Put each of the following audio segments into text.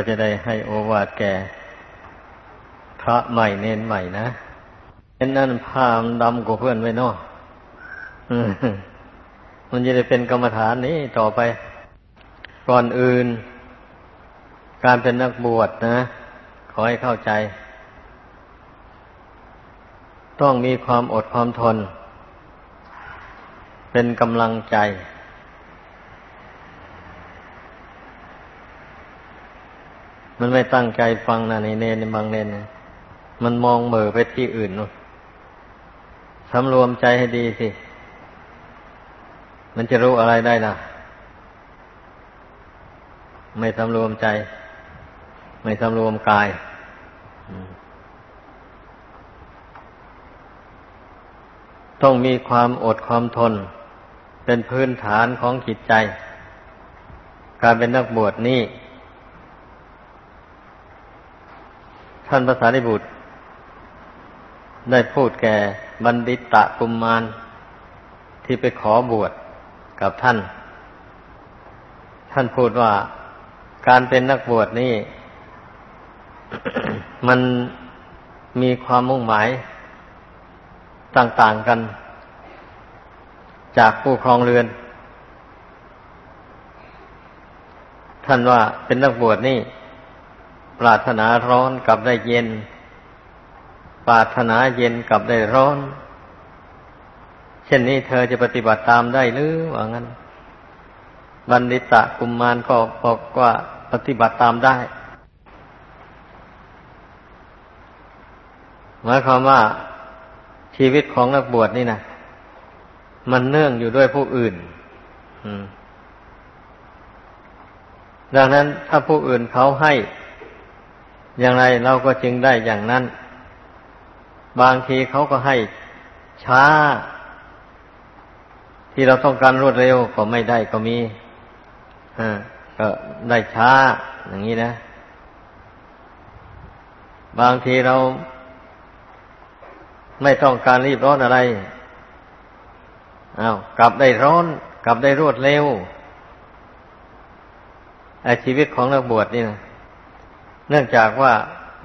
ก็จะได้ให้โอวาทแก่พระใหม่เน้นใหม่นะเอ็นนั่นผ้ามดำกว่าเพื่อนไว้เนาะมันจะได้เป็นกรรมฐานนี้ต่อไป ก่อนอื่น การเป็นนักบวชนะ ขอให้เข้าใจ ต้องมีความอดความทน เป็นกำลังใจ มันไม่ตั้งใจฟังนะในเนนบางเนนมันมองเหม่อไปที่อื่นนู่นสำรวมใจให้ดีสิ มันจะรู้อะไรได้ล่ะไม่สำรวมใจ ไม่สำรวมกายต้องมีความอดความทน เป็นพื้นฐานของจิตใจ การเป็นนักบวชนี่ ท่านภาษาดิบุตร ได้พูดแก่บัณฑิตตะกุมมารที่ไปขอบวชกับท่าน ท่านพูดว่าการเป็นนักบวชนี่ มันมีความมุ่งหมายต่าง ๆกัน จากผู้ครองเรือน ท่านว่าเป็นนักบวชนี่ ปรารถนาร้อนกับได้เย็น ปรารถนาเย็นกับได้ร้อน เช่นนี้เธอจะปฏิบัติตามได้หรือว่างั้น บัณฑิตะกุมมารก็บอกว่าปฏิบัติตามได้ หมายความว่าชีวิตของนักบวชนี่นะมันเนื่องอยู่ด้วยผู้อื่น ดังนั้นถ้าผู้อื่นเขาให้ อย่างไรเราก็จึงได้อย่างนั้น บางทีเขาก็ให้ช้า ที่เราต้องการรวดเร็วก็ไม่ได้ก็มีอ่าก็ได้ช้า อย่างนี้นะ บางทีเราไม่ต้องการรีบร้อนอะไรอา้าวกลับได้ร้อน กลับได้รวดเร็วไอชีวิตของนักบวชนี่นะ เนื่องจากว่า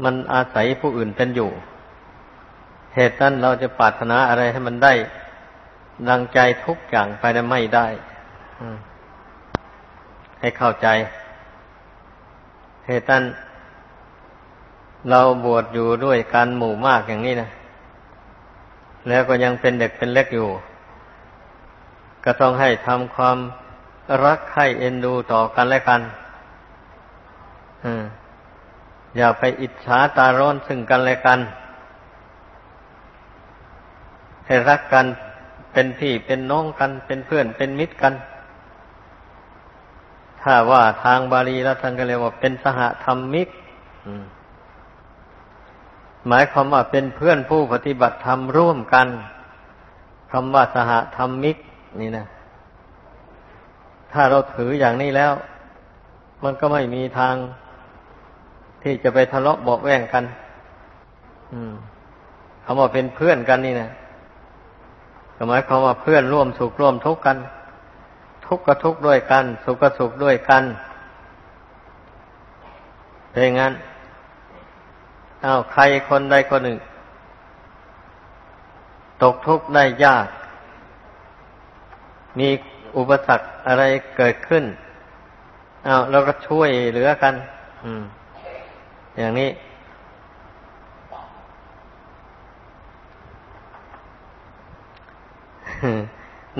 มันอาศัยผู้อื่นเป็นอยู่ เหตุนั้นเราจะปรารถนาอะไรให้มันได้ดังใจทุกอย่างไปได้ไม่ได้ให้เข้าใจ เหตุนั้นเราบวชอยู่ด้วยการหมู่มากอย่างนี้นะแล้วก็ยังเป็นเด็กเป็นเล็กอยู่ ก็ต้องให้ทำความรักใคร่เอ็นดูต่อกันและกัน อืม อย่าไปอิจฉาตาร้อนซึ่งกันและกัน ให้รักกันเป็นพี่เป็นน้องกัน เป็นเพื่อนเป็นมิตรกัน ถ้าว่าทางบาลีแล้วท่านก็เรียกว่าเป็นสหธรรมมิกหมายความว่าเป็นเพื่อนผู้ปฏิบัติธรรมร่วมกันคำว่าสหธรรมิก นี่นะถ้าเราถืออย่างนี้แล้ว มันก็ไม่มีทาง ที่จะไปทะเลาะเบาแวงกันคำว่าเป็นเพื่อนกันนี่นะหมายความว่าเพื่อนร่วมสุขร่วมทุกข์กัน ทุกข์ก็ทุกข์ด้วยกัน สุขก็สุขด้วยกันเป็นงั้นอ้าวใครคนใดคนหนึ่ง ตกทุกข์ได้ยาก มีอุปสรรคอะไรเกิดขึ้นอ้าวเราก็ช่วยเหลือกัน อืม อย่างนี้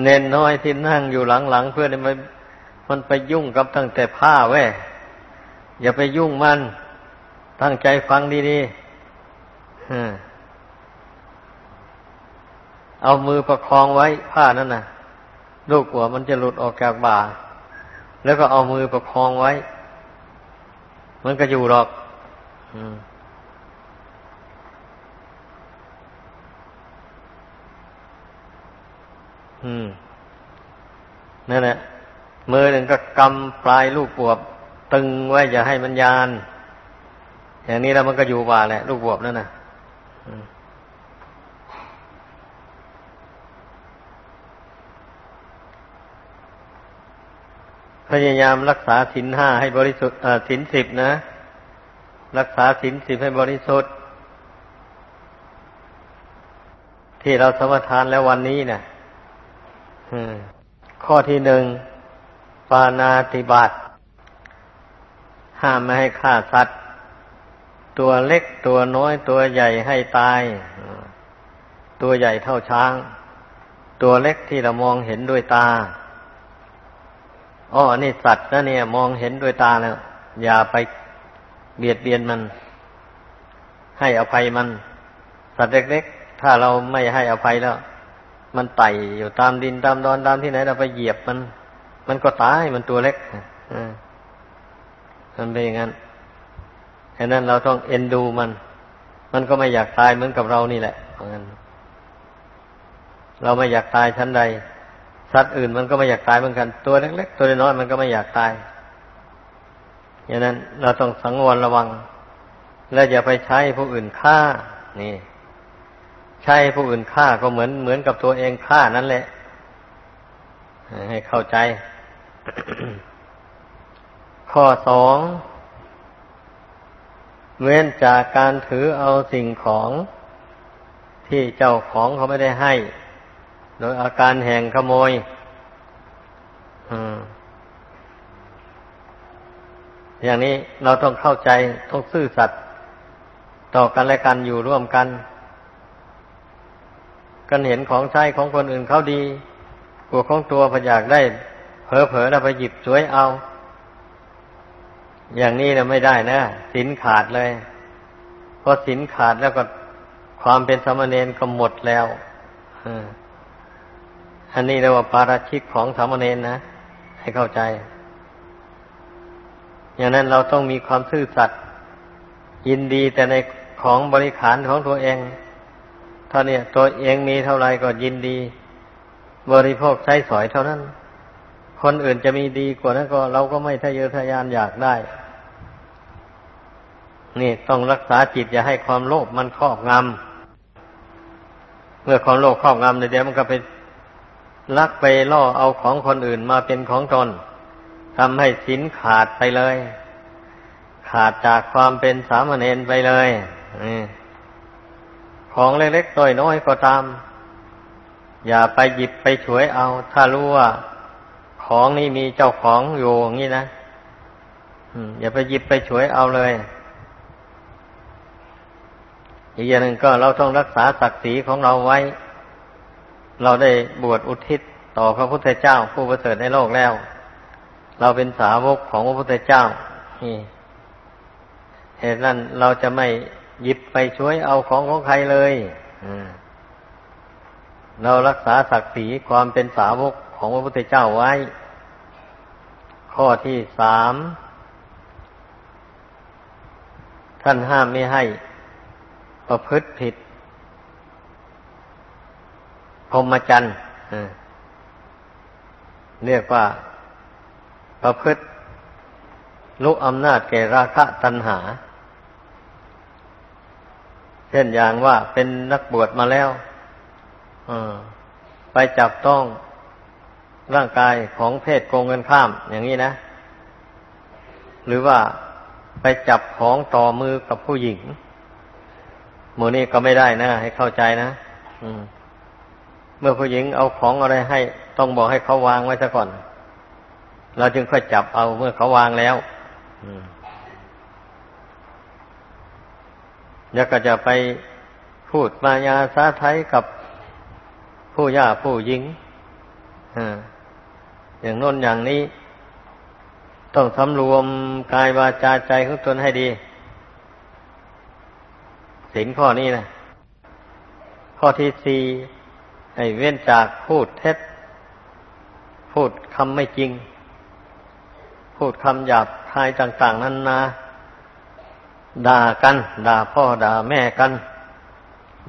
เน้นน้อยที่นั่งอยู่หลังๆเพื่อนมันมันไปยุ่งกับตั้งแต่ผ้าแว่อย่าไปยุ่งมัน ตั้งใจฟังดีๆเอามือประคองไว้ผ้านั่นน่ะ ลูกหัวมันจะหลุดออกจากบ่า แล้วก็เอามือประคองไว้ มันก็อยู่หรอก อืมนั่นแหละมือหนึ่งก็กำปลายลูกบวบ ตึงไว้อย่าให้มันยาน อย่างนี้แล้วมันก็อยู่ว่าแหละ ลูกบวบนั่นนะพยายามรักษาสินห้าให้บริสุทธิ์สินสิบนะ รักษาศีลสิบให้บริสุทธิ์ ที่เราสมทานแล้ววันนี้เนะ่ยข้อที่หนึ่งปานาติบาตห้ามไม่ให้ฆ่าสัตว์ ตัวเล็กตัวน้อยตัวใหญ่ให้ตาย ตัวใหญ่เท่าช้าง ตัวเล็กที่เรามองเห็นด้วยตาอ๋อนี่สัตว์นะเนี่ย มองเห็นด้วยตาแล้วอย่าไป เบียดเบียนมัน ให้อภัยมัน สัตว์เล็กๆ ถ้าเราไม่ให้อภัยแล้ว มันไต่อยู่ตามดินตามดอนตามที่ไหนเราไปเหยียบมัน มันก็ตายมันตัวเล็กอมันเป็นอย่างนั้นฉะนั้นเราต้องเอ็นดูมัน มันก็ไม่อยากตายเหมือนกับเรานี่แหละเพราะงั้นเราไม่อยากตายชั้นใด สัตว์อื่นมันก็ไม่อยากตายเหมือนกัน ตัวเล็กๆ ตัวน้อยมันก็ไม่อยากตาย อย่างนั้นเราต้องสังวรระวัง และอย่าไปใช้ผู้อื่นฆ่า นี่ ใช้ผู้อื่นฆ่าก็เหมือนเหมือนกับตัวเองฆ่านั่นแหละ ให้เข้าใจ ข้อสองเว้นจากการถือเอาสิ่งของที่เจ้าของเขาไม่ได้ให้ โดยอาการแห่งขโมย อืม อย่างนี้เราต้องเข้าใจต้องซื่อสัตย์ต่อกันและกันอยู่ร่วมกัน กันเห็นของใช้ของคนอื่นเขาดีกลัวของตัวพยากได้เผลอๆแล้วไปหยิบช่วยเอา อย่างนี้เราไม่ได้นะสินขาดเลยพอสินขาดแล้วก็ความเป็นสมณเณรก็หมดแล้วอันนี้เรียกว่าปาราชิกของสามเณรนะ ให้เข้าใจ อย่างนั้นเราต้องมีความซื่อสัตย์ยินดีแต่ในของบริขารของตัวเองถ้าเนี่ยตัวเองมีเท่าไรก็ยินดี บริโภคใช้สอยเท่านั้น คนอื่นจะมีดีกว่านั้นก็ เราก็ไม่ทะเยอทะยานอยากได้ นี่ต้องรักษาจิตอย่าให้ความโลภมันครอบงำเมื่อความโลภครอบงำเดี๋ยวมันก็ไปลักไปล่อเอาของคนอื่นมาเป็นของตน ทำให้สินขาดไปเลย ขาดจากความเป็นสามเณรไปเลยของเล็กๆน้อยๆก็ตาม อย่าไปหยิบไปฉวยเอา ถ้ารู้ว่า ของนี้มีเจ้าของอยู่อย่างนี้นะอย่าไปหยิบไปฉวยเอาเลย อีกอย่างหนึ่งก็เราต้องรักษาศักดิ์ศรีของเราไว้ เราได้บวชอุทิศต่อพระพุทธเจ้าผู้ประเสริฐในโลกแล้ว เราเป็นสาวกของพระพุทธเจ้านี่เหตุนั้นเราจะไม่หยิบไปช่วยเอาของของใครเลยเรารักษาศักดิ์ศรีความเป็นสาวกของพระพุทธเจ้าไว้ ข้อที่สามท่านห้ามไม่ให้ ประพฤติผิดพรหมจรรย์เรียกว่า ประพฤติลุกอำนาจแก่ราคะตัณหา เช่นอย่างว่าเป็นนักบวชมาแล้วไปจับต้องร่างกายของเพศโกงกันข้าม อย่างนี้นะ หรือว่าไปจับของต่อมือกับผู้หญิงหมูนี่ก็ไม่ได้นะ ให้เข้าใจนะเมื่อผู้หญิงเอาของอะไรให้ ต้องบอกให้เขาวางไว้ซะก่อน เราจึงค่อยจับเอาเมื่อเขาวางแล้วแล้วก็จะไปพูดมายาสาไทยกับผู้ย่าผู้หญิงอย่างน้นอย่างนี้ ต้องสำรวมกายวาจาใจของตนให้ดีสินข้อนี้นะข้อที่สี่ให้เว้นจากพูดเท็จ พูดคำไม่จริง พูดคำหยาบคายต่าง ๆ นั้นนะด่ากัน ด่าพ่อด่าแม่กัน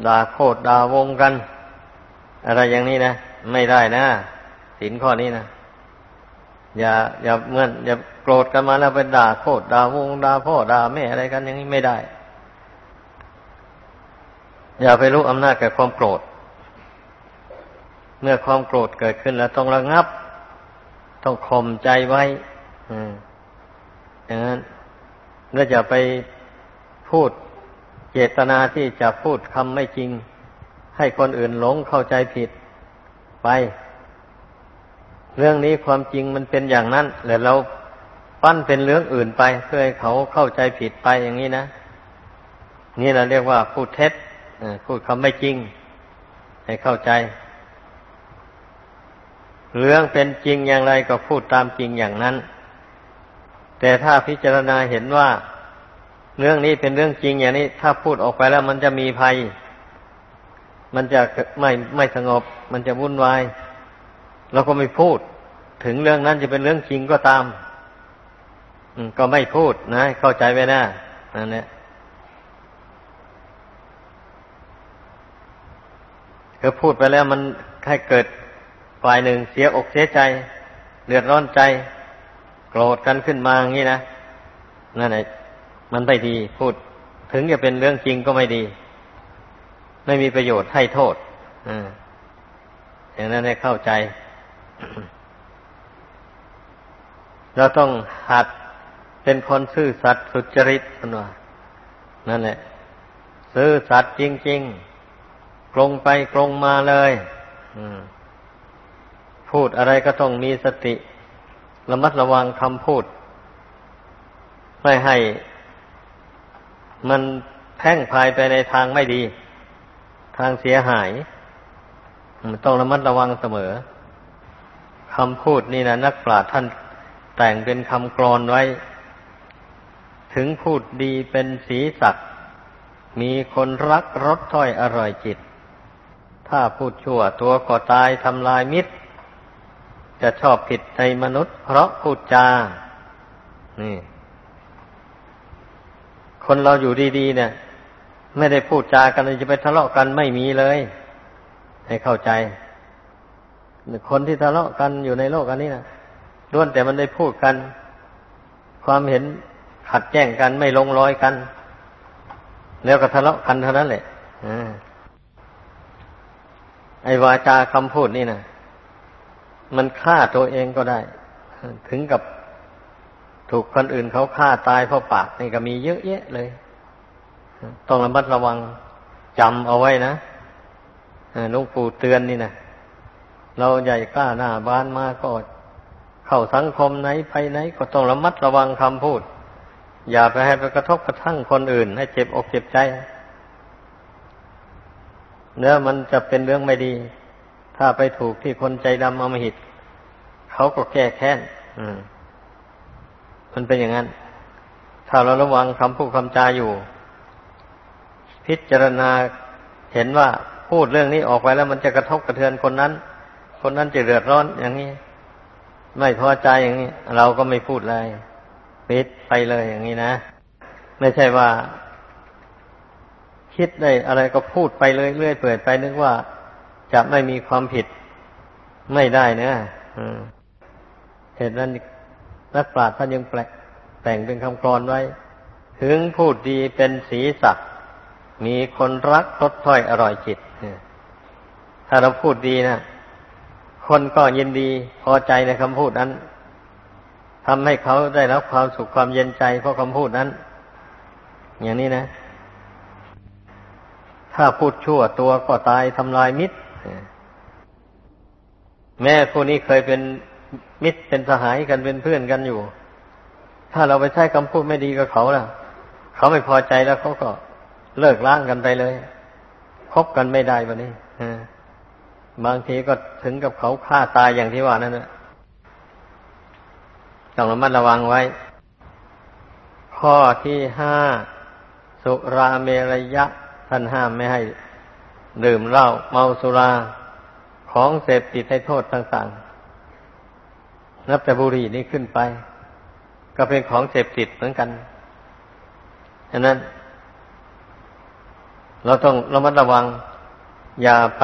ด่าโคตรด่าวงกัน อะไรอย่างนี้นะ ไม่ได้นะสินข้อนี้นะอย่า อย่าเมื่อนอย่าโกรธกันมาแล้วไปด่าโคตรด่าวงด่าพ่อด่าแม่อะไรกัน อย่างนี้ไม่ได้ อย่าไปรู้อำนาจแกับความโกรธ เมื่อความโกรธเกิดขึ้นแล้วต้องระงับ ต้องข่มใจไว้ อย่างนั้นแล้วจะไปพูดเจตนาที่จะพูดคำไม่จริง ให้คนอื่นหลงเข้าใจผิดไป เรื่องนี้ความจริงมันเป็นอย่างนั้นแล้วเราปั้นเป็นเรื่องอื่นไป เพื่อให้เขาเข้าใจผิดไปอย่างนี้นะ นี่เราเรียกว่าพูดเท็จพูดคำไม่จริง ให้เข้าใจ เรื่องเป็นจริงอย่างไรก็พูดตามจริงอย่างนั้น แต่ถ้าพิจารณาเห็นว่าเรื่องนี้เป็นเรื่องจริงอย่างนี้ถ้าพูดออกไปแล้วมันจะมีภัย มันจะไม่ไม่สงบ มันจะวุ่นวายเราก็ไม่พูด ถึงเรื่องนั้นจะเป็นเรื่องจริงก็ตามก็ไม่พูดนะ เข้าใจไว้นะนั่นแหละคือพูดไปแล้วมันให้เกิดฝ่ายหนึ่งเสียอกเสียใจ เดือดร้อนใจ โกรธกันขึ้นมาอย่างนี้นะนั่นแหละมันไม่ดีพูด ถึงจะเป็นเรื่องจริงก็ไม่ดี ไม่มีประโยชน์ให้โทษอย่างนั้นให้เข้าใจ เราต้องหัดเป็นคนซื่อสัตย์สุจริตกันว่านั่นแหละ ซื่อสัตย์จริงๆกลงไปกลงมาเลยพูดอะไรก็ต้องมีสติ ระมัดระวังคำพูด ไม่ให้ มันแพ่งพายไปในทางไม่ดี ทางเสียหายต้องระมัดระวังเสมอคำพูดนี่นะนักปราชญ์ท่านแต่งเป็นคำกรอนไว้ ถึงพูดดีเป็นสีสักมีคนรักรสถ้อยอร่อยจิต ถ้าพูดชั่วตัวก็ตายทำลายมิตร จะชอบผิดในมนุษย์ เพราะพูดจา นี่ คนเราอยู่ดีๆเนี่ย ไม่ได้พูดจากันจะไปทะเลาะกันไม่มีเลย ให้เข้าใจ คนที่ทะเลาะกันอยู่ในโลกอันนี้นะล้วนแต่มันได้พูดกัน ความเห็นขัดแย้งกันไม่ลงรอยกัน แล้วก็ทะเลาะกันเท่านั้นแหละไอ้วาจาคำพูดนี่นะ มันฆ่าตัวเองก็ได้ ถึงกับถูกคนอื่นเขาฆ่าตายเพราะปากนี่ก็มีเยอะแยะเลย ต้องระมัดระวังจำเอาไว้นะลุงปู่เตือนนี่นะเราใหญ่กล้าหน้าบ้านมาก็เข้าสังคมไหนไปไหน ก็ต้องระมัดระวังคำพูด อย่าไปให้ไปกระทบกระทั่งคนอื่น ให้เจ็บอกเจ็บใจเนื้อมันจะเป็นเรื่องไม่ดี ถ้าไปถูกที่คนใจดำเอามาหิดเขาก็แก้แค้นอืมมันเป็นอย่างนั้น ถ้าเราระวังคำพูดคำจาอยู่ พิจารณาเห็นว่าพูดเรื่องนี้ออกไปแล้วมันจะกระทบกระเทือนคนนั้น คนนั้นจะเดือดร้อนอย่างนี้ ไม่พอใจอย่างนี้ เราก็ไม่พูดเลยปิดไปเลยอย่างนี้นะ ไม่ใช่ว่า คิดได้อะไรก็พูดไปเลยเรื่อยเปื่อยไปนึกว่า จะไม่มีความผิดไม่ได้นะเหตุนั้นนักปราชญ์ท่านยังแปลแต่งเป็นคำกรอนไว้ ถึงพูดดีเป็นสีสักมีคนรักทดถ้อยอร่อยจิตถ้าเราพูดดีนะคนก็ยินดีพอใจในคำพูดนั้นทำให้เขาได้รับความสุขความเย็นใจเพราะคำพูดนั้น อย่างนี้นะ ถ้าพูดชั่วตัวก็ตายทำลายมิตร แม่ผู้นี้เคยเป็นมิตรเป็นสหายกันเป็นเพื่อนกันอยู่ ถ้าเราไปใช้คำพูดไม่ดีกับเขาล่ะ เขาไม่พอใจแล้วเขาก็เลิกล้างกันไปเลยคบกันไม่ได้วันนี้บางทีก็ถึงกับเขาฆ่าตายอย่างที่ว่านั่นแหละต้องระมัดระวังไว้ ข้อที่ห้าสุราเมรยะท่านห้ามไม่ให้ ดื่มเหล้าเมาสุราของเสพติดให้โทษต่างๆ นับแต่บุหรี่นี้ขึ้นไป ก็เป็นของเสพติดเหมือนกันฉะนั้น เราต้องระมัดระวัง อย่าไป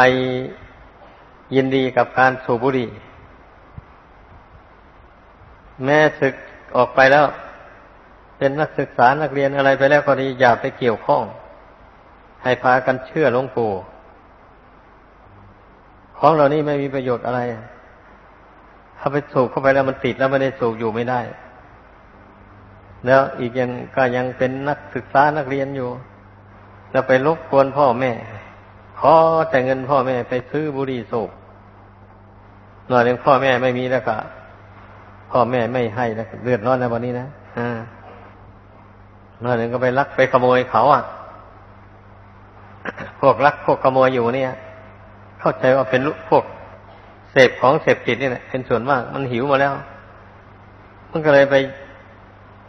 ยินดีกับการสูบบุหรี่ แม้ศึกออกไปแล้ว เป็นนักศึกษานักเรียนอะไรไปแล้วก็ดีอย่าไปเกี่ยวข้อง ให้พากันเชื่อหลวงปู่ ของเหล่านี้ไม่มีประโยชน์อะไร ถ้าไปสูบเข้าไปแล้วมันติดแล้วไม่ได้สูบอยู่ไม่ได้ แล้วอีกอย่างก็ยังเป็นนักศึกษานักเรียนอยู่ แล้วไปลบกวนพ่อแม่ ขอแต่เงินพ่อแม่ไปซื้อบุหรี่สูบหน่อยหนึ่งพ่อแม่ไม่มีแล้วก็พ่อแม่ไม่ให้แล้วเดือดร้อนในวันนี้นะอ่าหน่อยหนึ่งก็ไปลักไปขโมยเขาอะ พวกลักพวกขโมยอยู่เนี่ย เข้าใจว่าเป็นพวกเสพของเสพติดนี่แหละเป็นส่วนมากมันหิวมาแล้ว มันก็เลยไป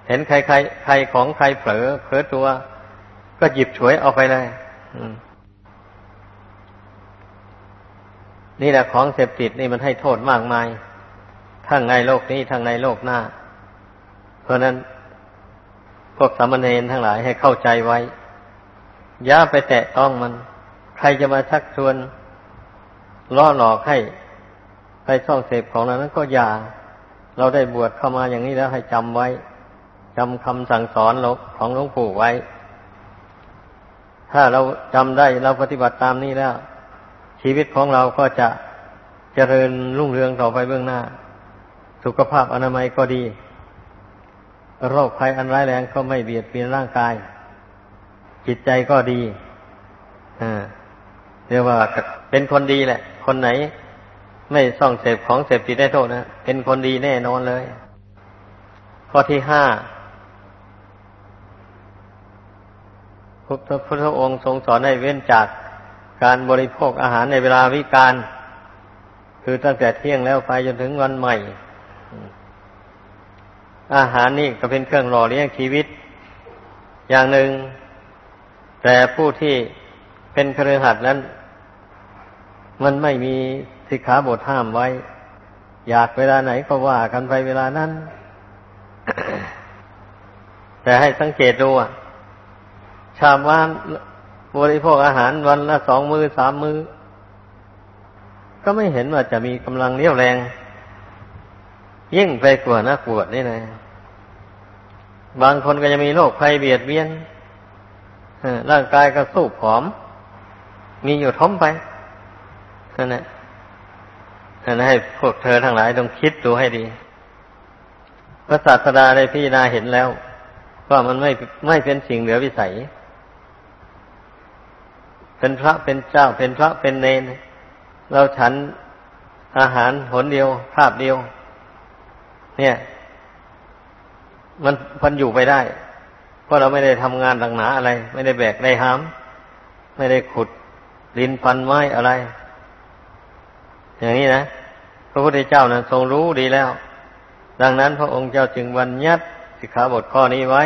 เห็นใครใครใครของใครเผลอเผลอตัว ก็หยิบฉวยเอาไปเลยนี่แหละของเสพติดนี่มันให้โทษมากมาย ทั้งในโลกนี้ทั้งในโลกหน้า เพราะนั้นพวกสามเณรทั้งหลายให้เข้าใจไว้ อย่าไปแตะต้องมัน ใครจะมาชักชวน ล่อหลอกให้ไปช่องเสพของนั้นก็อย่า เราได้บวชเข้ามาอย่างนี้แล้วให้จำไว้จำคำสั่งสอนของหลวงปู่ไว้ ถ้าเราจำได้เราปฏิบัติตามนี้แล้ว ชีวิตของเราก็จะเจริญรุ่งเรืองต่อไปเบื้องหน้า สุขภาพอนามัยก็ดี โรคภัยอันร้ายแรงก็ไม่เบียดเบียนร่างกาย จิตใจก็ดี อ่า เรียกว่าเป็นคนดีแหละ คนไหน ไม่ส่องเสพของเสพติดได้โทษนะเป็นคนดีแน่นอนเลย ข้อที่ห้าพระพุทธองค์ทรงสอนให้เว้นจากการบริโภคอาหารในเวลาวิการ คือตั้งแต่เที่ยงแล้วไปจนถึงวันใหม่ อาหารนี่ก็เป็นเครื่องหล่อเลี้ยงชีวิต อย่างหนึ่ง แต่ผู้ที่ เป็นเครือขัดนั้น มันไม่มีสิกขาบทห้ามไว้ อยากเวลาไหนก็ว่ากันไปเวลานั้น แต่ให้สังเกตดูชาวบ้านบริโภคอาหารวันละสองมือสามมือ ก็ไม่เห็นว่าจะมีกำลังเรี่ยวแรง ยิ่งไปกว่านักบวชนี่นะบางคนก็จะมีโรคภัยเบียดเบียนร่างกายก็สู้ผอม มีอยู่ท้มไปนั่นแหละนั่นให้พวกเธอทั้งหลายต้องคิดดูให้ดี พระศาสดาได้พี่นาเห็นแล้ว ว่ามันไม่ไม่เป็นสิ่งเหลือวิสัย เป็นพระเป็นเจ้าเป็นพระเป็นเนน เราฉันอาหารหนเดียวภาพเดียว เนี่ย มันพันอยู่ไปได้ เพราะเราไม่ได้ทำงานหลังหนาอะไร ไม่ได้แบกได้หาม ไม่ได้ขุด ดินฟันไม้อะไร อย่างนี้นะ พระพุทธเจ้านะทรงรู้ดีแล้ว ดังนั้นพระองค์เจ้าจึงบัญญัติสิกขาบทข้อนี้ไว้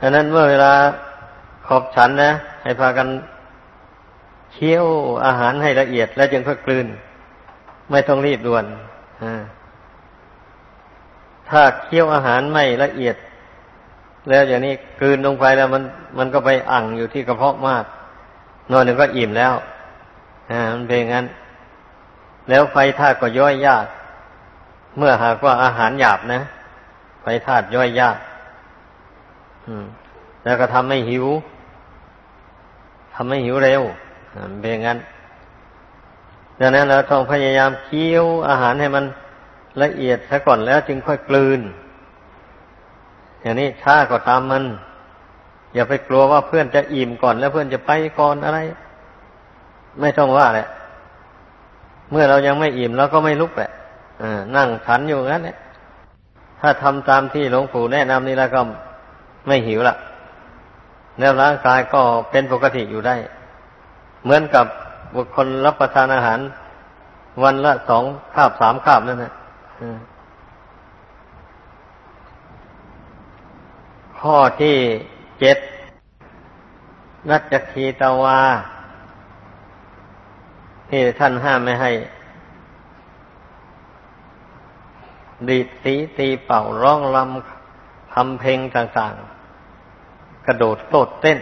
ดังนั้นเมื่อเวลาขอบฉันนะ ให้พากันเคี้ยวอาหารให้ละเอียด แล้วจึงค่อยกลืน ไม่ต้องรีบด่วนถ้าเคี้ยวอาหารไม่ละเอียด แล้วอย่างนี้กลืนลงไปแล้วมันมันก็ไปอั่งอยู่ที่กระเพาะมาก นอนหนึ่งก็อิ่มแล้วอ่ามันเป็นงั้น แล้วไฟธาตุก็ย่อยยาก เมื่อหากว่าอาหารหยาบนะ ไฟธาตุย่อยยากอืม แล้วก็ทำให้หิวทำให้หิวเร็วมันเป็นงั้นดังนั้นเราต้องพยายามเคี้ยวอาหารให้มันละเอียดซะก่อนแล้วจึงค่อยกลืน อย่างนี้ช้าก็ตามมัน อย่าไปกลัวว่าเพื่อนจะอิ่มก่อนแล้วเพื่อนจะไปก่อนอะไร ไม่ต้องว่าแหละ เมื่อเรายังไม่อิ่มเราก็ไม่ลุกแหละนั่งฉันอยู่งั้นแหละถ้าทำตามที่หลวงปู่แนะนำนี่แล้วก็ไม่หิวละแล้วร่างกายก็เป็นปกติอยู่ได้ เหมือนกับบุคคลรับประทานอาหาร วันละสองคาบสามคาบนั่นแหละข้อที่ เจ็ดนัจคีตาวาที่ท่านห้ามไม่ให้ ดีดสีตีเป่าร้องลำทำเพลงต่างๆ กระโดดโลดเต้น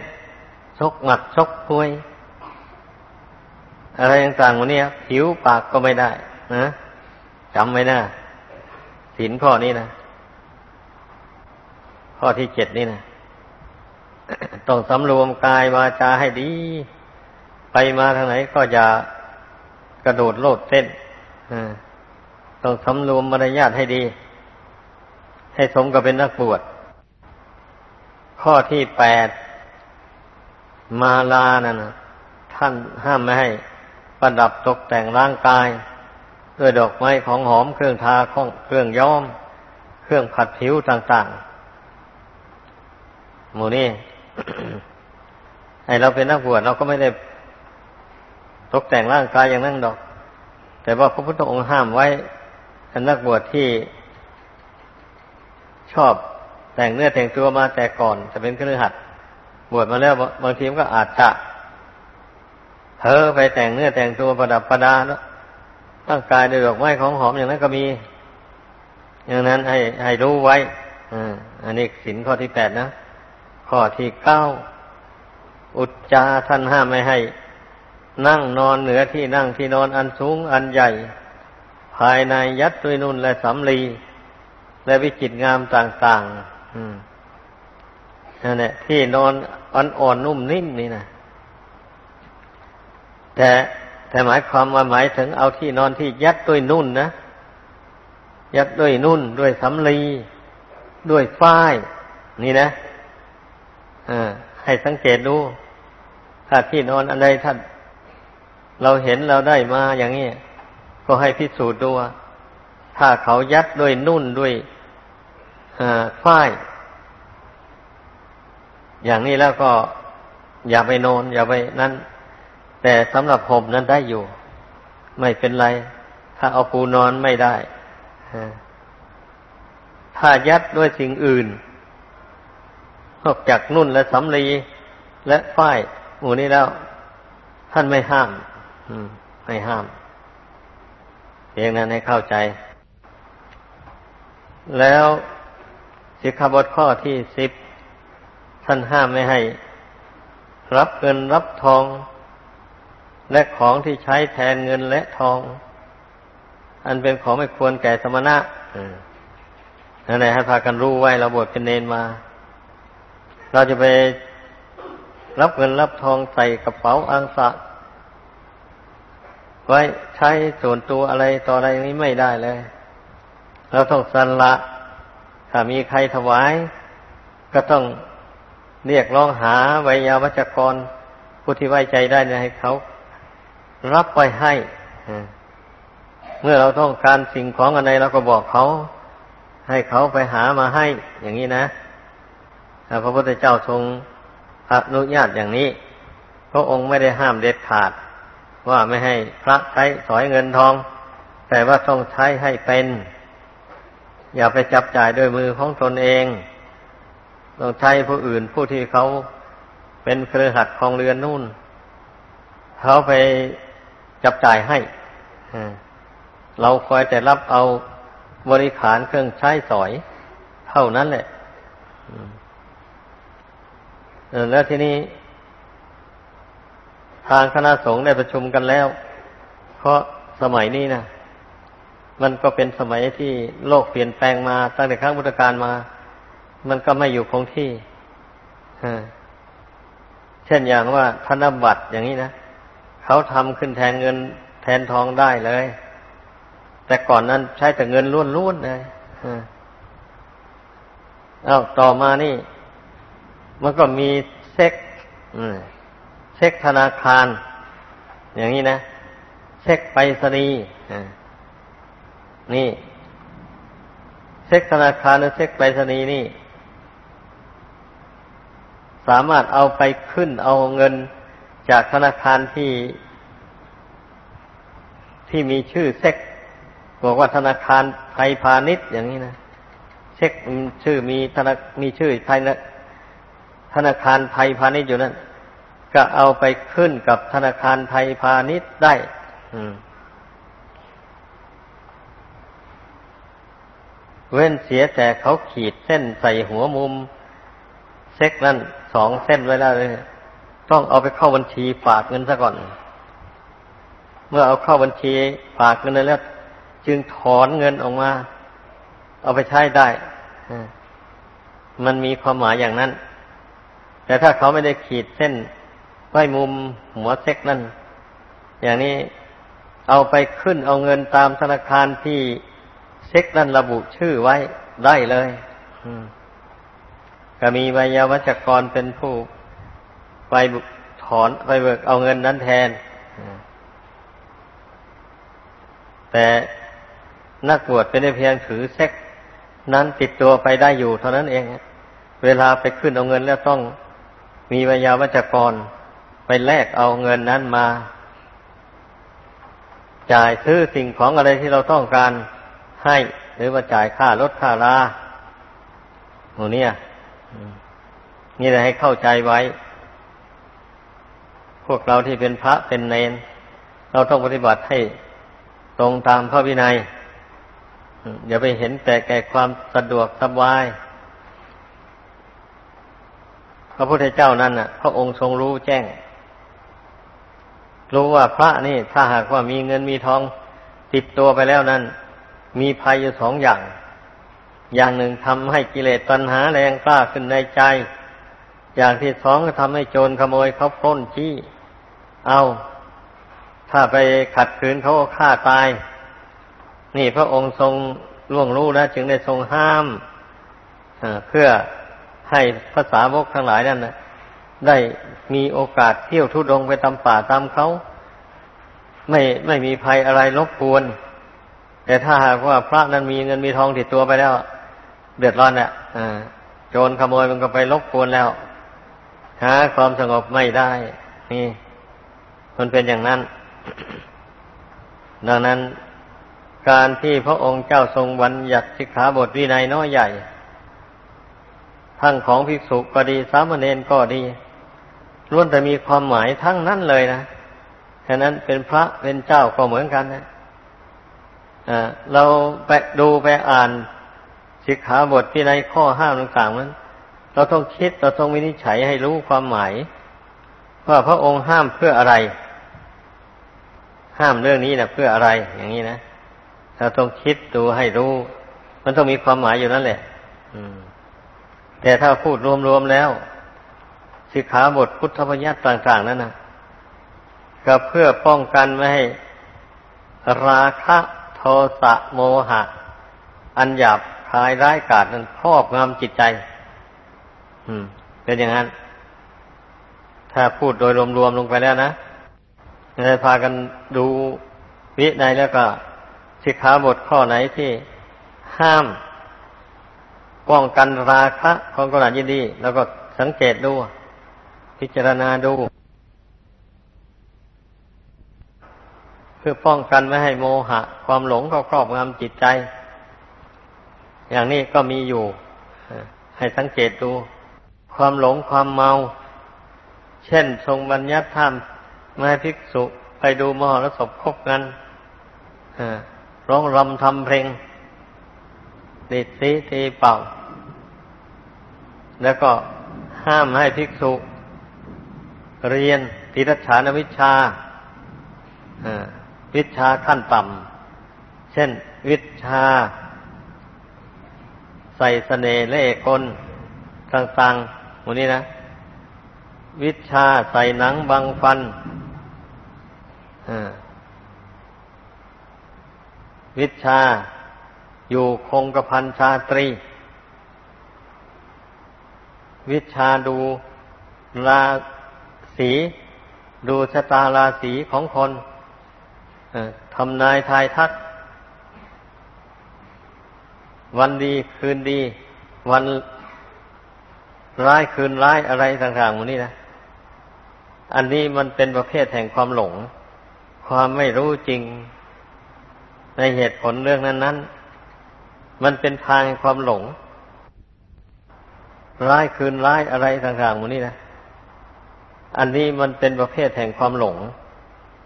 ชกหมัดชกพุยอะไรต่างๆวันนี้ผิวปากก็ไม่ได้นะจำไว้นะสินข้อนี้นะ ข้อที่เจ็ดนี่นะ ต้องสำรวมกายวาจาให้ดี ไปมาทางไหนก็อย่ากระโดดโลดเต้นต้องสำรวมมารยาทให้ดี ให้สมกับเป็นนักบวชข้อที่แปดมาลานั่นนะท่านห้ามไม่ให้ประดับตกแต่งร่างกายด้วยดอกไม้ของหอมเครื่องทาของเครื่องย้อม เครื่องผัดผิวต่าง ๆ หมูนี่ ไอเราเป็นนักบวชเราก็ไม่ได้ตกแต่งร่างกายอย่างนั้นดอก แต่ว่าพระพุทธองค์ห้ามไว้นักบวชที่ชอบแต่งเนื้อแต่งตัวมาแต่ก่อนจะเป็นเครือขัดบวชมาแล้วบางทีมันก็อาจจะเธอไปแต่งเนื้อแต่งตัวประดับประดาแล้วร่างกายด้วยดอกไม้ของหอมอย่างนั้นก็มี อย่างนั้นให้ให้รู้ไว้อันนี้สินข้อที่แปดนะ ข้อที่เก้าอุจจาท่านห้ามไม่ให้ นั่งนอนเหนือที่นั่งที่นอนอันสูงอันใหญ่ ภายในยัดด้วยนุ่นและสำลี และวิจิตงามต่างๆนั่นแหละที่นอนอ่อนอ่อนนุ่มนิ่มนี่นะแต่แต่หมายความว่าหมายถึงเอาที่นอนที่ยัดด้วยนุ่นนะยัดด้วยนุ่นด้วยสำลีด้วยฝ้าย นี่นะ ให้สังเกตดูถ้าที่นอนอันใดท่านเราเห็นเราได้มาอย่างนี้ก็ให้พิสูจน์ดูว่าถ้าเขายัดด้วยนุ่นด้วยฝ้าย อย่างนี้แล้วก็อย่าไปนอนอย่าไปนั่นแต่สำหรับผมนั้นได้อยู่ ไม่เป็นไร ถ้าเอาปูนอนไม่ได้ถ้ายัดด้วยสิ่งอื่น นอกจากนุ่นและสำลีและฝ้ายหมู่นี้แล้ว ท่านไม่ห้ามไม่ห้ามเพียงนั้นให้เข้าใจ แล้วสิกขาบทข้อที่สิบท่านห้ามไม่ให้ รับเงินรับทอง และของที่ใช้แทนเงินและทอง อันเป็นของไม่ควรแก่สมณะนั่นแหละให้พากันรู้ไว้เราบวชเป็นเนนมา เราจะไปรับเงินรับทองใส่กระเป๋าอังสะไว้ใช้ส่วนตัวอะไรต่ออะไรนี้ไม่ได้เลย เราต้องสันละถ้ามีใครถวาย ก็ต้องเรียกร้องหาไวยาวัจกรผู้ที่ไว้ใจได้ให้เขารับไปให้เมื่อเราต้องการสิ่งของอะไรเราก็บอกเขา ให้เขาไปหามาให้ อย่างนี้นะ พระพุทธเจ้าทรงอนุญาตอย่างนี้ พระองค์ไม่ได้ห้ามเด็ดขาด ว่าไม่ให้พระใช้สอยเงินทอง แต่ว่าต้องใช้ให้เป็น อย่าไปจับจ่ายด้วยมือของตนเอง ต้องใช้ผู้อื่นผู้ที่เขาเป็นเครือขัดของเรือนนู่น เขาไปจับจ่ายให้เราคอยแต่รับเอาบริขารเครื่องใช้สอย เท่านั้นแหละ แล้วทีนี้ ทางคณะสงฆ์ได้ประชุมกันแล้ว เพราะสมัยนี้นะมันก็เป็นสมัยที่โลกเปลี่ยนแปลงมาตั้งแต่ครั้งพุทธกาลมา มันก็ไม่อยู่คงที่เช่นอย่างว่าธนบัตรอย่างนี้นะเขาทำขึ้นแทนเงินแทนทองได้เลย แต่ก่อนนั้นใช้แต่เงินล้วนๆเลยเอาต่อมานี่ มันก็มีเช็คเช็คธนาคาร อย่างนี้นะเช็คไปรษณีย์นี่ เช็คธนาคารหรือเช็คไปรษณีย์นี่ สามารถเอาไปขึ้นเอาเงินจากธนาคารที่ ที่มีชื่อเซ็กบอกว่าธนาคารไทยพาณิชย์อย่างนี้นะ เช็คชื่อมีธนามีชื่อไทยนะ ธนาคารไทยพาณิชย์อยู่นั่นก็เอาไปขึ้นกับธนาคารไทยพาณิชย์ได้เว้นเสียแต่เขาขีดเส้นใส่หัวมุมเซ็กนั่นสองเส้นไว้แล้วเลยต้องเอาไปเข้าบัญชีฝากเงินซะก่อน เมื่อเอาเข้าบัญชีฝากเงินแล้ว จึงถอนเงินออกมา เอาไปใช้ได้มันมีความหมายอย่างนั้น แต่ถ้าเขาไม่ได้ขีดเส้นไว้มุมหัวเซ็กนั่น อย่างนี้เอาไปขึ้นเอาเงินตามธนาคารที่เช็คนั่นระบุชื่อไว้ได้เลยก็มีวิยาวัจกรเป็นผู้ไปถอนไปเบิกเอาเงินนั้นแทน แต่นักบวชเป็นเพียงถือเซ็กนั้นติดตัวไปได้อยู่เท่านั้นเอง เวลาไปขึ้นเอาเงินแล้วต้อง มีวิยาวัจกรไปแลกเอาเงินนั้นมา จ่ายซื้อสิ่งของอะไรที่เราต้องการให้หรือว่าจ่ายค่ารถค่าลาหมูเนี่ยนี่แหละให้เข้าใจไว้ พวกเราที่เป็นพระเป็นเนน เราต้องปฏิบัติให้ตรงตามพระวินัยอย่าไปเห็นแต่แก่ความสะดวกสบาย ระพุทธเจ้านั้นน่ะ พระองค์ทรงรู้แจ้ง รู้ว่าพระนี่ ถ้าหากว่ามีเงินมีทองติดตัวไปแล้วนั้น มีภัยอยู่สองอย่าง อย่างหนึ่งทำให้กิเลสตัณหาแรงกล้าขึ้นในใจ อย่างที่สองก็ทำให้โจรขโมยเขาปล้นชี้เอา ถ้าไปขัดขืนเขาฆ่าตาย นี่พระองค์ทรงล่วงรู้แล้วจึงได้ทรงห้ามเพื่อ ให้ภาษาวกทั้งหลายนั่นนะได้มีโอกาสเที่ยวทุดงไปตามป่าตามเขา ไม่ไม่มีภัยอะไรรบกวน แต่ถ้าหากว่าพระนั้นมีเงินมีทองติดตัวไปแล้ว เดือดร้อนเนี่ยโจรขโมยมันก็ไปรบกวนแล้วหาความสงบไม่ได้ นี่ มันเป็นอย่างนั้น ดังนั้นการที่พระองค์เจ้าทรงบัญญัติสิกขาบทวินัยน้อยใหญ่ ทั้งของภิกษุก็ดีสามเณรก็ดีล้วนแต่มีความหมายทั้งนั้นเลยนะฉะนั้นเป็นพระเป็นเจ้าก็เหมือนกันนะเราไปดูไปอ่านสิกขาบทที่ในข้อห้ามต่างๆนั้นเราต้องคิดเราต้องวินิจฉัยให้รู้ความหมาย ว่าพระองค์ห้ามเพื่ออะไร ห้ามเรื่องนี้นะเพื่ออะไร อย่างนี้นะเราต้องคิดดูให้รู้ มันต้องมีความหมายอยู่นั่นแหละ แต่ถ้าพูดรวมๆแล้ว สิกขาบทพุทธพญัตต่าง ๆ นั่นนะก็เพื่อป้องกันไม่ให้ราคะโทสะโมหะ อันหยาบคายร้ายกาจนั้นครอบงำจิตใจ อืม เป็นอย่างนั้น ถ้าพูดโดยรวมๆลงไปแล้วนะจะพากันดูวิในแล้วก็สิกขาบทข้อไหนที่ห้าม ป้องกันราคะของกรณยินดี แล้วก็สังเกตดู พิจารณาดู เพื่อป้องกันไม่ให้โมหะ ความหลงเข้าครอบงำจิตใจ อย่างนี้ก็มีอยู่ ให้สังเกตดู ความหลงความเมา เช่น ทรงบัญญัติธรรมมาให้ภิกษุไปดูมหรสพคบกันร้องรำทำเพลง ติดสีตีเป่า แล้วก็ห้ามให้ภิกษุ เรียนติรฉานวิชาวิชาขั้นต่ำ เช่น วิชา ใส่สเสน่ห์เล่กลต่างๆหมดนี้นะ วิชาใส่หนังบางฟันวิชา อยู่คงกระพันชาตรี วิชาดูราศีดูชะตาราศีของคนทำนายทายทัก วันดีคืนดี วันร้ายคืนร้ายอะไรต่างๆหมดนี้นะ อันนี้มันเป็นประเภทแห่งความหลง ความไม่รู้จริง ในเหตุผลเรื่องนั้นนั้น มันเป็นทางความหลง ร้ายคืนร้ายอะไรต่างๆหมดนี้นะ อันนี้มันเป็นประเภทแห่งความหลง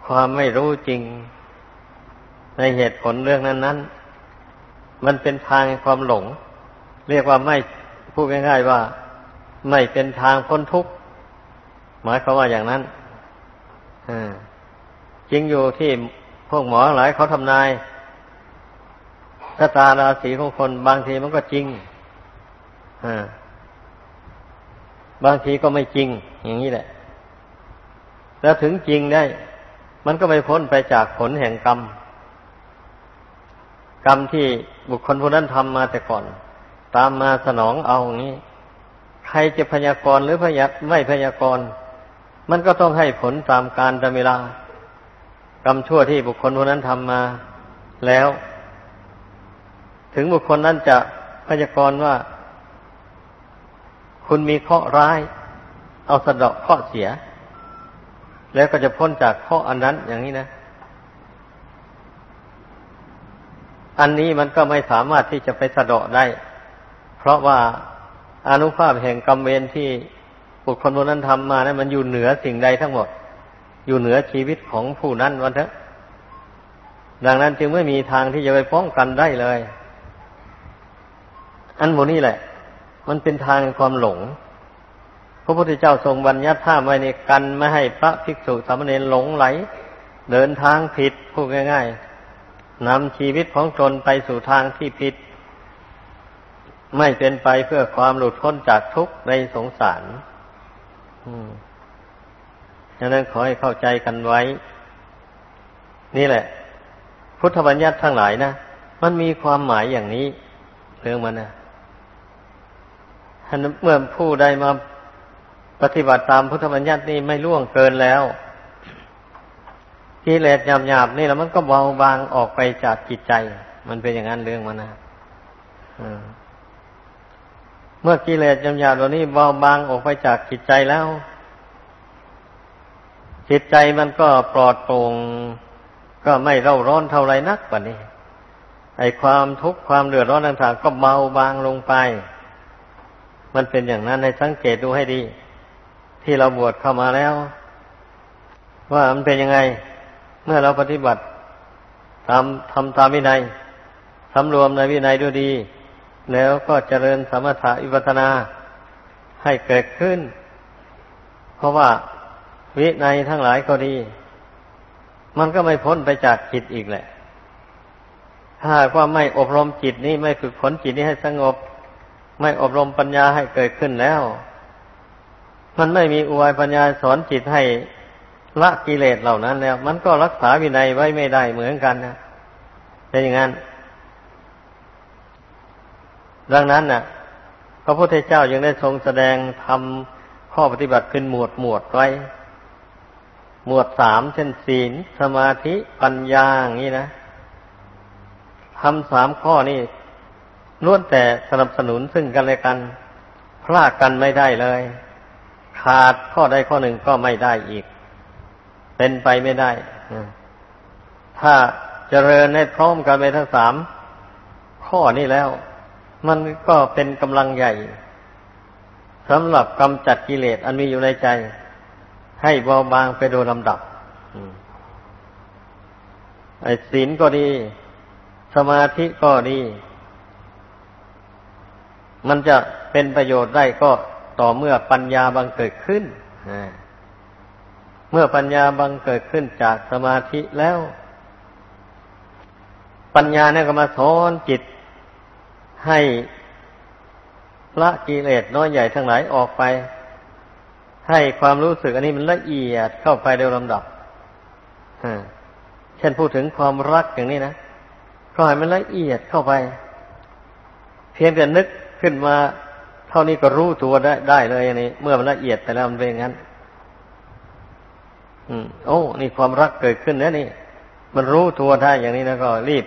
ความไม่รู้จริง ในเหตุผลเรื่องนั้นนั้นมันเป็นทางความหลง เรียกว่าไม่พูดง่ายๆว่า ไม่เป็นทางพ้นทุกข์หมายความว่าอย่างนั้นจริงอยู่ที่พวกหมอหลายเขาทำนาย ชะตาราศีของคนบางทีมันก็จริงบางทีก็ไม่จริง อย่างนี้แหละ แล้วถึงจริงได้ มันก็ไม่พ้นไปจากผลแห่งกรรม กรรมที่บุคคลผู้นั้นทำมาแต่ก่อน ตามมาสนองเอาอย่างนี้ ใครจะพยากรณ์หรือพยาไม่พยากรณ์มันก็ต้องให้ผลตามการตามเวลากรรมชั่วที่บุคคลผู้นั้นทำมาแล้ว ถึงบุคคลนั้นจะพยากรณ์ว่า คุณมีเคราะห์ร้าย เอาสะเดาะเคราะห์เสีย แล้วก็จะพ้นจากเคราะห์อันนั้นอย่างนี้นะ อันนี้มันก็ไม่สามารถที่จะไปสะเดาะได้ เพราะว่าอนุภาพแห่งกรรมเวรที่บุคคลคนนั้นทำมานะั้นมันอยู่เหนือสิ่งใดทั้งหมด อยู่เหนือชีวิตของผู้นั้นวันเถอะดังนั้นจึงไม่มีทางที่จะไปป้องกันได้เลย อันโมนี่แหละ มันเป็นทางความหลง พระพุทธเจ้าทรงบัญญัติห้ามไว้ในกันไม่ให้พระภิกษุสามเณรหลงไหล เดินทางผิดพูดง่ายๆนำชีวิตของตนไปสู่ทางที่ผิด ไม่เป็นไปเพื่อความหลุดพ้นจากทุกข์ในสงสารดังนั้นขอให้เข้าใจกันไว้ นี่แหละ พุทธบัญญัติทั้งหลายนะมันมีความหมายอย่างนี้เรื่องมันนะ เมื่อผู้ใดมาปฏิบัติตามพุทธบัญญัตินี่ไม่ล่วงเกินแล้วกิเลสหยาบๆนี่แล้วมันก็เบาบางออกไปจากจิตใจ มันเป็นอย่างนั้นเรื่องมันนะเมื่อกิเลสหยาบๆเหล่านี้เบาบางออกไปจากจิตใจแล้ว จิตใจมันก็ปลอดโปร่งก็ไม่เร่าร้อนเท่าไรนักกว่านี้ ไอความทุกข์ความเดือดร้อนต่างๆก็เบาบางลงไป มันเป็นอย่างนั้นให้สังเกตดูให้ดี ที่เราบวชเข้ามาแล้ว ว่ามันเป็นยังไง เมื่อเราปฏิบัติทำทำตามวินัยสำรวมในวินัยดูดี แล้วก็เจริญสมถะอิปัตนาให้เกิดขึ้น เพราะว่าวิในทั้งหลายก็ดี มันก็ไม่พ้นไปจากจิตอีกแหละ ถ้าว่าไม่อบรมจิตนี้ไม่ฝึกฝนจิตนี้ให้สงบ ไม่อบรมปัญญาให้เกิดขึ้นแล้ว มันไม่มีอุบายปัญญาสอนจิตให้ละกิเลสเหล่านั้นแล้ว มันก็รักษาวินัยไว้ไม่ได้เหมือนกันนะเป็นอย่างนั้น ดังนั้นน่ะ พระพุทธเจ้ายังได้ทรงแสดงทำข้อปฏิบัติขึ้นหมวดหมวดไว้ หมวดสามเช่นศีล สมาธิปัญญาอย่างนี้นะทำสามข้อนี่ ล้วนแต่สนับสนุนซึ่งกันและกัน พลาดกันไม่ได้เลย ขาดข้อใดข้อหนึ่งก็ไม่ได้อีก เป็นไปไม่ได้ ถ้าเจริญให้พร้อมกันไปทั้งสามข้อนี้แล้ว มันก็เป็นกำลังใหญ่สำหรับกำจัดกิเลสอันมีอยู่ในใจ ให้เบาบางไปโดยลำดับไอ้ศีลก็ดี สมาธิก็ดี มันจะเป็นประโยชน์ได้ก็ต่อเมื่อปัญญาบังเกิดขึ้น เมื่อปัญญาบังเกิดขึ้นจากสมาธิแล้ว ปัญญาเนี่ยก็มาสอนจิตให้ละกิเลสน้อยใหญ่ทั้งหลายออกไป ให้ความรู้สึกอันนี้มันละเอียดเข้าไปโดยลำดับเช่นพูดถึงความรักอย่างนี้นะก็ให้มันละเอียดเข้าไป เพียงแต่นึก ขึ้นมา เท่านี้ก็รู้ตัวได้ได้เลยอย่างนี้ เมื่อมันละเอียดไปแล้วมันเป็นอย่างนั้น อืม โอ้ นี่ความรักเกิดขึ้นแล้วนี่ มันรู้ตัวได้อย่างนี้นะก็รีบ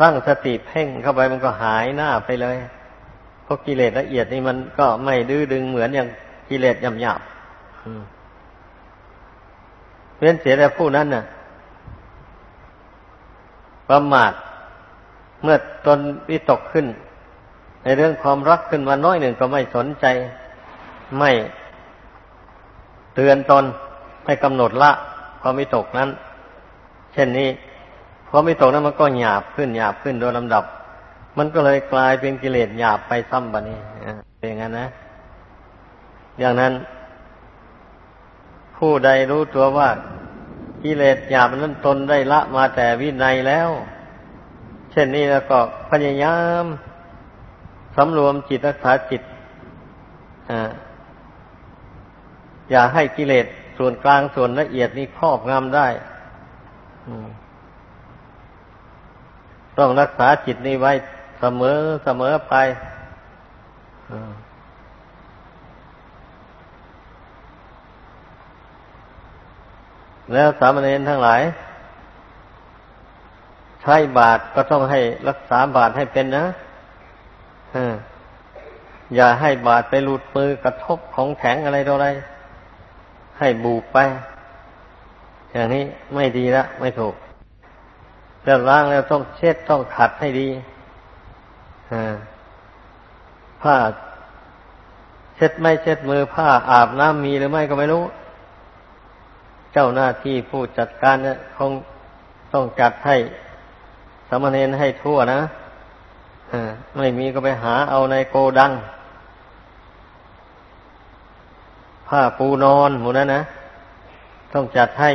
ตั้งสติเพ่งเข้าไปมันก็หายหน้าไปเลย เพราะกิเลสละเอียดนี่มันก็ไม่ดื้อดึงเหมือนอย่างกิเลสหยาบหยาบเว้นเสียแต่ผู้นั้นน่ะ ประมาท เมื่อตนวิตกขึ้น ในเรื่องความรักขึ้นมาน้อยหนึ่งก็ไม่สนใจ ไม่เตือนตนไม่กำหนดละความวิตกนั้น เช่นนี้พอไม่ตกนั้นมันก็หยาบขึ้นหยาบขึ้นโดยลำดับ มันก็เลยกลายเป็นกิเลสหยาบไปซ้ำบะนี้เป็นอย่างนั้นนะ อย่างนั้น ผู้ใดรู้ตัวว่ากิเลสหยาบนั้นตนได้ละมาแต่วินัยแล้ว เช่นนี้แล้วก็พยายาม สำรวมจิตรักษาจิตอย่าให้กิเลสส่วนกลางส่วนละเอียดนี้ครอบงำได้ต้องรักษาจิตนี้ไว้เสมอเสมอไปแล้วสามเณรทั้งหลาย ใช้บาทก็ต้องให้รักษาบาทให้เป็นนะ อย่าให้บาทไปหลุดมือกระทบของแข็งอะไรต่ออะไร ให้บูบไป อย่างนี้ไม่ดีละไม่ถูกจะล้างแล้วต้องเช็ดต้องขัดให้ดีผ้าเช็ดไม่เช็ดมือผ้าอาบน้ำมีหรือไม่ก็ไม่รู้ เจ้าหน้าที่ผู้จัดการเนี่ยคงต้องจัดให้สมณเณรให้ทั่วนะ ไม่มีก็ไปหาเอาในโกดัง ผ้าปูนอนหมูนั้นนะ ต้องจัดให้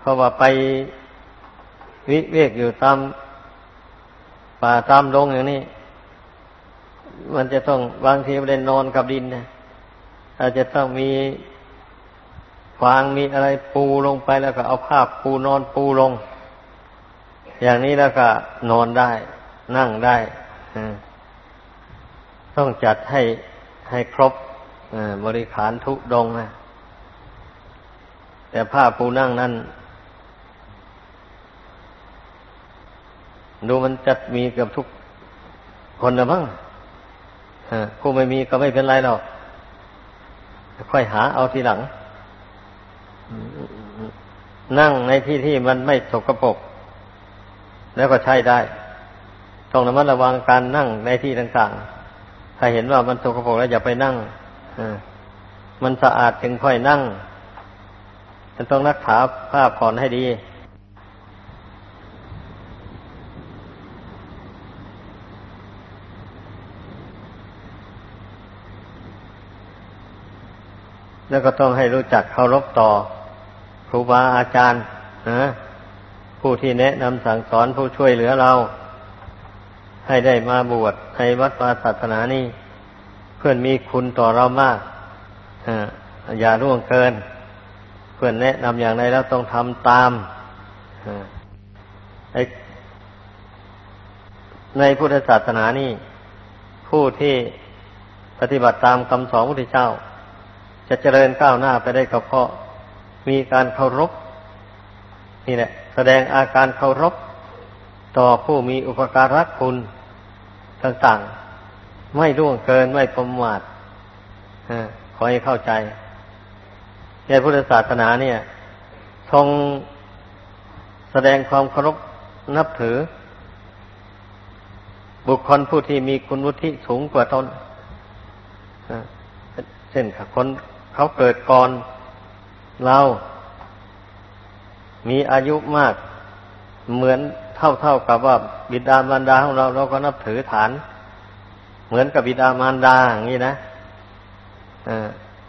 เพราะว่าไปวิเวกอยู่ตามป่าตามดงอย่างนี้ มันจะต้องบางทีไปเล่นนอนกับดินนะอาจจะต้องมีฟางมีอะไรปูลงไปแล้วก็เอาผ้าปูนอนปูลง อย่างนี้แล้วก็นอนได้ นั่งได้ต้องจัดให้ให้ครบบริขารทุกดงนะแต่ผ้าปูนั่งนั้นดูมันจะมีเกือบทุกคนนะมั้งผู้ไม่มีก็ไม่เป็นไรหรอกค่อยหาเอาทีหลัง นั่งในที่ที่มันไม่สกปรก แล้วก็ใช้ได้ ต้องระมัดระวังการนั่งในที่ต่างๆ ถ้าเห็นว่ามันสกปรกแล้วอย่าไปนั่งมันสะอาดจึงค่อยนั่งจะต้องรักษาผ้าผ่อนให้ดีแล้วก็ต้องให้รู้จักเคารพต่อครูบาอาจารย์นะ ผู้ที่แนะนำสั่งสอนผู้ช่วยเหลือเรา ให้ได้มาบวชในวัดวาศาสนานี้เพื่อนมีคุณต่อเรามากอย่าร่วงเกิน เพื่อนแนะนำอย่างไรแล้วต้องทำตามในพุทธศาสนานี่ ผู้ที่ปฏิบัติตามคำสอนพระพุทธเจ้า จะเจริญก้าวหน้าไปได้ก็เพราะมีการเคารพนี่แหละ แสดงอาการเคารพต่อผู้มีอุปการะคุณต่างๆ ไม่ร่วงเกินไม่ประมาทขอให้เข้าใจ ในพุทธศาสนาเนี่ย ทรงแสดงความเคารพนับถือ บุคคลผู้ที่มีคุณวุฒิสูงกว่าตนเช่นคนเขาเกิดก่อนเรา มีอายุมาก เหมือนเท่าเท่ากับว่าบิดามารดาของเราเราก็นับถือฐาน เหมือนกับบิดามารดาอย่างนี้นะ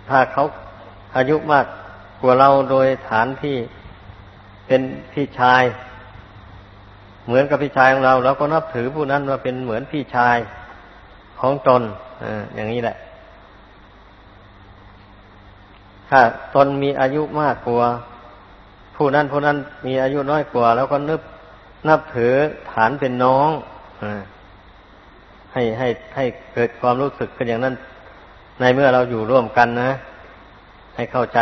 ถ้าเขาอายุมากกว่าเราโดยฐานที่เป็นพี่ชาย เหมือนกับพี่ชายของเราเราก็นับถือผู้นั้นว่าเป็นเหมือนพี่ชายของตนออย่างนี้แหละ ถ้าตนมีอายุมากกว่า ผู้นั้นผู้นั้นมีอายุน้อยกว่า แล้วก็นึบนับถือฐานเป็นน้องอให้ให้ให้เกิดความรู้สึกกันอย่างนั้น ในเมื่อเราอยู่ร่วมกันนะ ให้เข้าใจ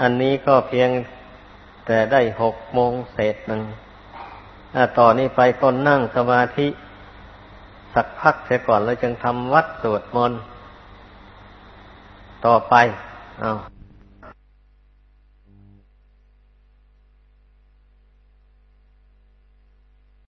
อันนี้ก็เพียงแต่ได้หกโมงเศษหนึ่งต่อนนี้ไปต้นนั่งสมาธิ สักพักเสียก่อนแล้วจึงทำวัดสวดมนต์ต่อไป เอา